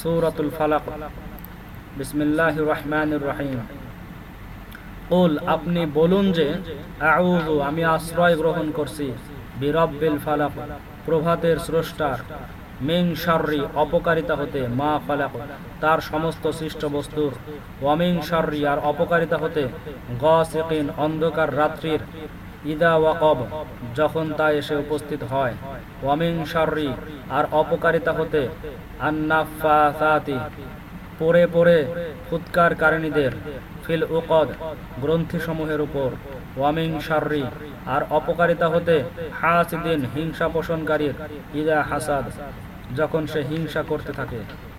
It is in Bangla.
সূরাতুল ফালাক। বিসমিল্লাহির রহমানির রহিম। কুল, আপনি বলুন যে, আউযু, আমি আশ্রয় গ্রহণ করছি, বিরব্বিল ফালাক, প্রভাতের স্রষ্টার মিং শাররি, অপকারিতা হতে মা ফালাক, তার সমস্ত সৃষ্ট বস্তুর ওয়ামিং শাররি, আর অপকারিতা হতে গসিকিন, অন্ধকার রাত্রির ইদা ওয়াকব, যখন তা এসে উপস্থিত হয়। ওয়ামিং শাররি, আর অপকারিতা হতে আন্নাফাসাতি পরে পরে ফুৎকার কারণীদের ফিল উকদ গ্রন্থিসমূহের উপর। ওয়ামিং শাররি, আর অপকারিতা হতে হাসিদিন হিংসা পোষণকারীর ইদা হাসাদ, যখন সে হিংসা করতে থাকে।